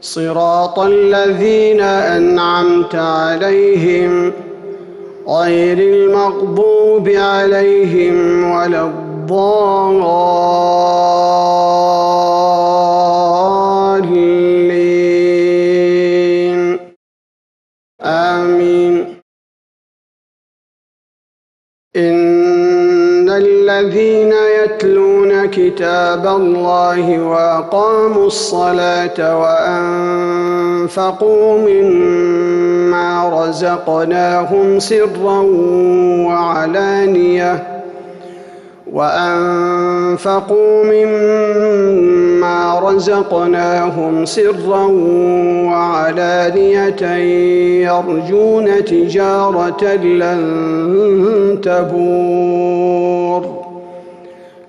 صراط الذين أنعمت عليهم غير المغضوب عليهم ولا الضالين. آمين. إن الذين يتلون كتاب الله وأقاموا الصلاة وأنفقوا مما رزقناهم سرا وعلانية وأنفقوا مما رزقناهم سرا وعلانية يرجون تجارة لن تبور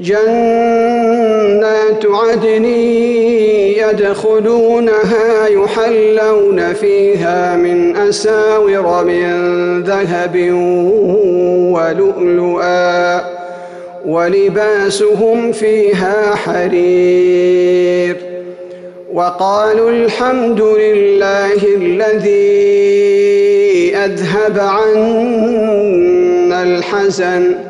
جنات عدن يدخلونها يحلون فيها من أساور من ذهب ولؤلؤا ولباسهم فيها حرير وقالوا الحمد لله الذي أذهب عنا الحزن